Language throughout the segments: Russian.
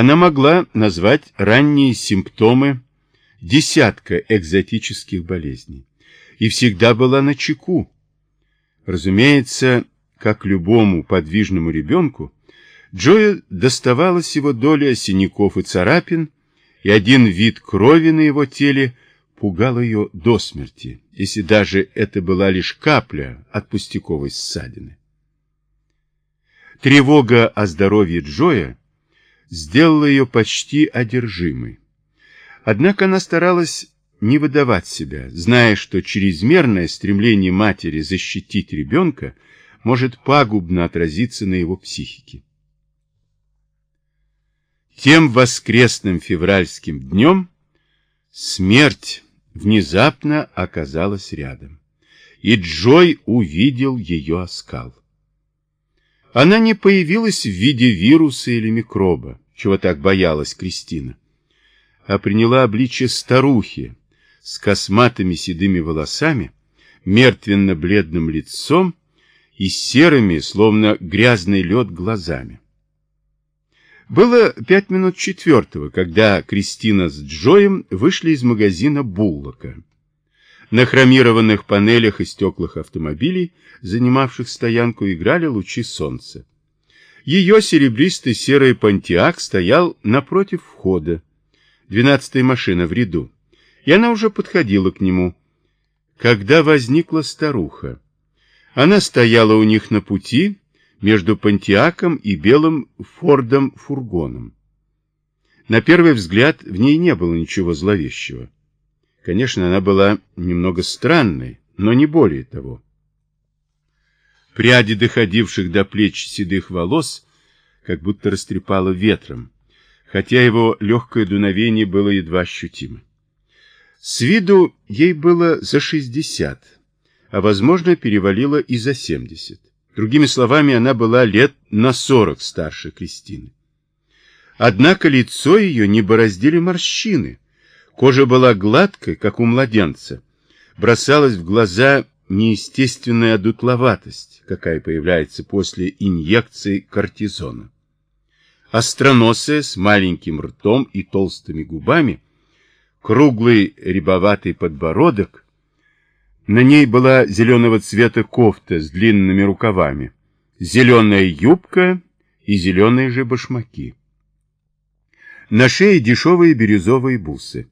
Она могла назвать ранние симптомы десятка экзотических болезней и всегда была на чеку. Разумеется, как любому подвижному ребенку, Джоя доставалась его доля синяков и царапин, и один вид крови на его теле пугал ее до смерти, если даже это была лишь капля от пустяковой ссадины. Тревога о здоровье Джоя сделала ее почти одержимой. Однако она старалась не выдавать себя, зная, что чрезмерное стремление матери защитить ребенка может пагубно отразиться на его психике. Тем воскресным февральским днем смерть внезапно оказалась рядом, и Джой увидел ее оскал. Она не появилась в виде вируса или микроба, чего так боялась Кристина, а приняла обличие старухи с косматыми седыми волосами, мертвенно-бледным лицом и серыми, словно грязный лед, глазами. Было пять минут четвертого, когда Кристина с Джоем вышли из магазина Буллока. На хромированных панелях и стеклах автомобилей, занимавших стоянку, играли лучи солнца. Ее серебристый серый понтиак стоял напротив входа, двенадцатая машина в ряду, и она уже подходила к нему, когда возникла старуха. Она стояла у них на пути, между Пантиаком и белым Фордом-фургоном. На первый взгляд в ней не было ничего зловещего. Конечно, она была немного странной, но не более того. Пряди, доходивших до плеч седых волос, как будто растрепало ветром, хотя его легкое дуновение было едва ощутимо. С виду ей было за шестьдесят, а, возможно, перевалило и за семьдесят. Другими словами, она была лет на сорок старше Кристины. Однако лицо ее не бороздили морщины. Кожа была гладкой, как у младенца. Бросалась в глаза неестественная одутловатость, какая появляется после инъекции кортизона. Остроносая, с маленьким ртом и толстыми губами, круглый рябоватый подбородок — на ней была зеленого цвета кофта с длинными рукавами, зеленая юбка и зеленые же башмаки. На шее дешевые бирюзовые бусы.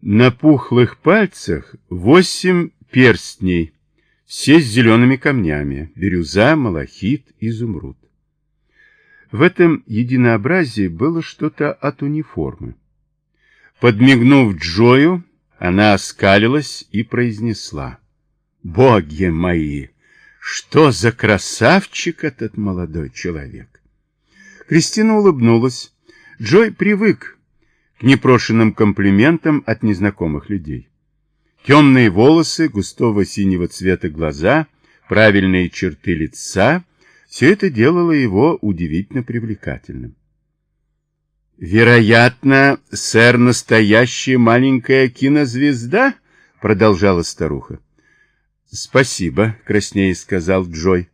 На пухлых пальцах восемь перстней, все с зелеными камнями, бирюза, малахит, изумруд. В этом единообразии было что-то от униформы. Подмигнув Джою, она оскалилась и произнесла — Боги мои! Что за красавчик этот молодой человек! Кристина улыбнулась. Джой привык к непрошенным комплиментам от незнакомых людей. Темные волосы, густого синего цвета глаза, правильные черты лица — все это делало его удивительно привлекательным. «Вероятно, сэр, настоящая маленькая кинозвезда?» — продолжала старуха. «Спасибо», — краснее сказал Джой.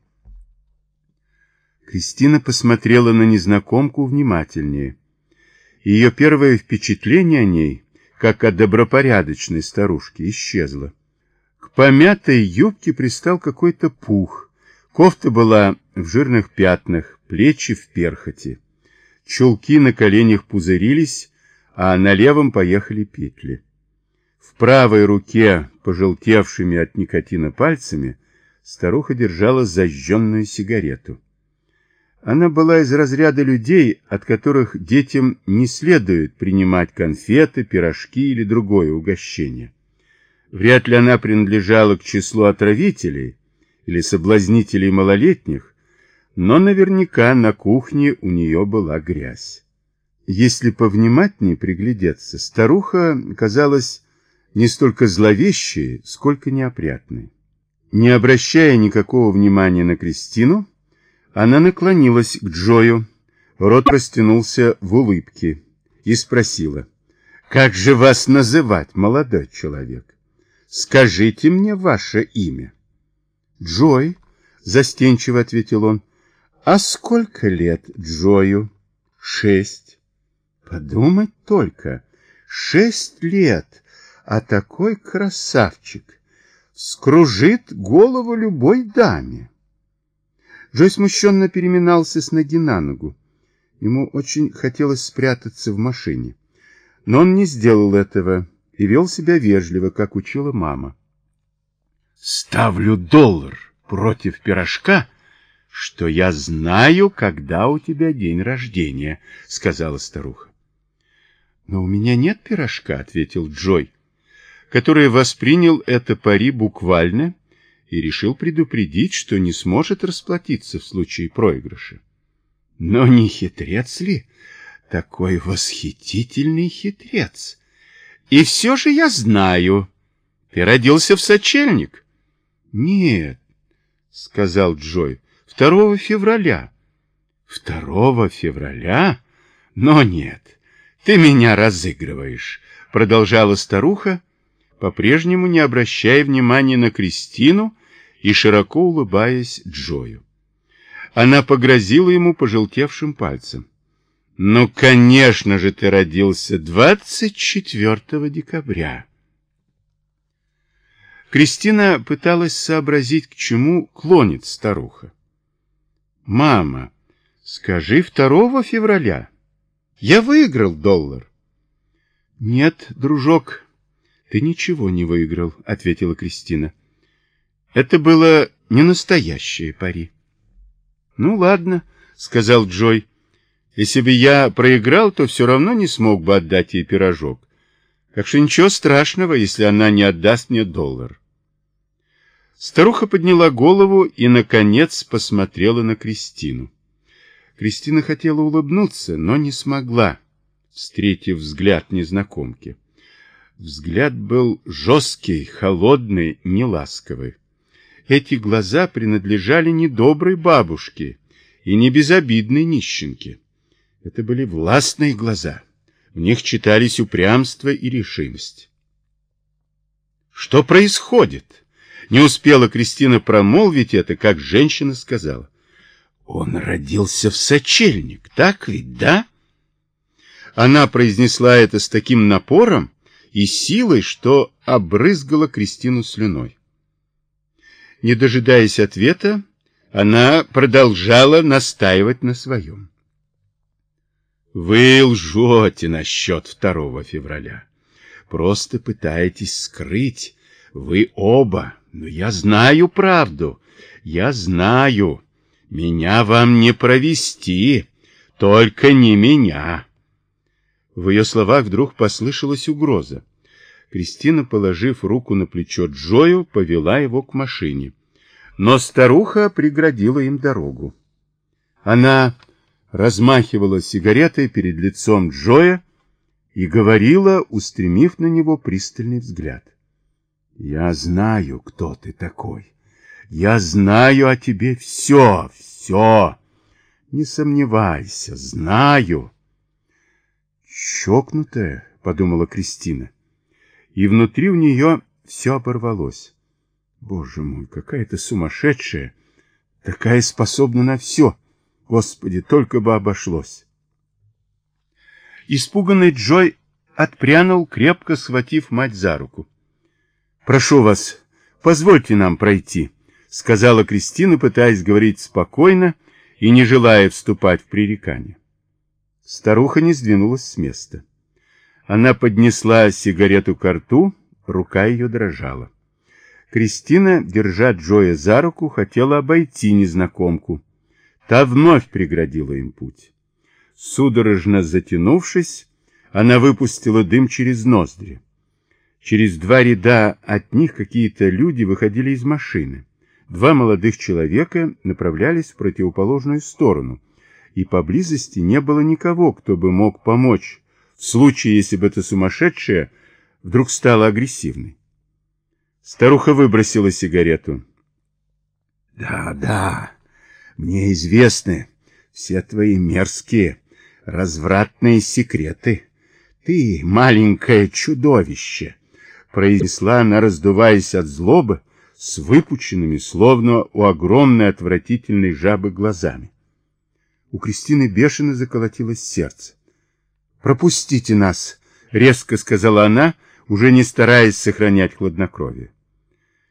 Кристина посмотрела на незнакомку внимательнее. Ее первое впечатление о ней, как о добропорядочной старушке, исчезло. К помятой юбке пристал какой-то пух. Кофта была в жирных пятнах, плечи в перхоти. Чулки на коленях пузырились, а на левом поехали петли. В правой руке, пожелтевшими от никотина пальцами, старуха держала зажженную сигарету. Она была из разряда людей, от которых детям не следует принимать конфеты, пирожки или другое угощение. Вряд ли она принадлежала к числу отравителей или соблазнителей малолетних, но наверняка на кухне у нее была грязь. Если повнимательнее приглядеться, старуха казалась не столько зловещие, сколько неопрятные. Не обращая никакого внимания на Кристину, она наклонилась к Джою, рот растянулся в улыбке и спросила, «Как же вас называть, молодой человек? Скажите мне ваше имя». «Джой», — застенчиво ответил он, «А сколько лет Джою?» «Шесть». Подумать только, шесть лет, а такой красавчик скружит голову любой даме. Джой смущенно переминался с ноги на ногу. Ему очень хотелось спрятаться в машине. Но он не сделал этого и вел себя вежливо, как учила мама. «Ставлю доллар против пирожка, что я знаю, когда у тебя день рождения», — сказала старуха. «Но у меня нет пирожка», — ответил Джой, который воспринял это пари буквально и решил предупредить, что не сможет расплатиться в случае проигрыша. Но не хитрец ли? Такой восхитительный хитрец. И все же я знаю. Ты родился в сочельник. Нет, сказал Джой, 2 февраля. 2 февраля? Но нет, ты меня разыгрываешь, продолжала старуха, по-прежнему не обращая внимания на Кристину и широко улыбаясь Джою. Она погрозила ему пожелтевшим пальцем. «Ну, конечно же, ты родился 24 декабря». Кристина пыталась сообразить, к чему клонит старуха. «Мама, скажи 2 февраля. Я выиграл доллар». «Нет, дружок, ты ничего не выиграл», — ответила Кристина. «Это было не настоящее пари». «Ну, ладно», — сказал Джой. «Если бы я проиграл, то все равно не смог бы отдать ей пирожок. Так что ничего страшного, если она не отдаст мне доллар». Старуха подняла голову и, наконец, посмотрела на Кристину. Кристина хотела улыбнуться, но не смогла, встретив взгляд незнакомки. Взгляд был жесткий, холодный, неласковый. Эти глаза принадлежали не доброй бабушке и не безобидной нищенке. Это были властные глаза. В них читались упрямство и решимость. Что происходит? Не успела Кристина промолвить это, как женщина сказала. Он родился в сочельник, так ведь, да? Она произнесла это с таким напором и силой, что обрызгала Кристину слюной. Не дожидаясь ответа, она продолжала настаивать на своем. Вы лжете насчет 2 февраля. Просто пытаетесь скрыть. Вы оба. Но я знаю правду. Я знаю. Меня вам не провести. Только не меня. В ее словах вдруг послышалась угроза. Кристина, положив руку на плечо Джою, повела его к машине. Но старуха преградила им дорогу. Она размахивала сигаретой перед лицом Джоя и говорила, устремив на него пристальный взгляд. «Я знаю, кто ты такой. Я знаю о тебе все, все. Не сомневайся, знаю». «Чокнутая», — подумала Кристина и внутри у нее все оборвалось. Боже мой, какая ты сумасшедшая! Такая способна на все! Господи, только бы обошлось! Испуганный Джой отпрянул, крепко схватив мать за руку. «Прошу вас, позвольте нам пройти», — сказала Кристина, пытаясь говорить спокойно и не желая вступать в пререкание. Старуха не сдвинулась с места. Она поднесла сигарету к рту, рука ее дрожала. Кристина, держа Джоя за руку, хотела обойти незнакомку. Та вновь преградила им путь. Судорожно затянувшись, она выпустила дым через ноздри. Через два ряда от них какие-то люди выходили из машины. Два молодых человека направлялись в противоположную сторону, и поблизости не было никого, кто бы мог помочь в случае, если бы эта сумасшедшая вдруг стала агрессивной. Старуха выбросила сигарету. «Да, да, мне известны все твои мерзкие, развратные секреты. Ты маленькое чудовище!» произнесла она, раздуваясь от злобы, с выпученными, словно у огромной отвратительной жабы глазами. У Кристины бешено заколотилось сердце. «Пропустите нас!» — резко сказала она, уже не стараясь сохранять хладнокровие.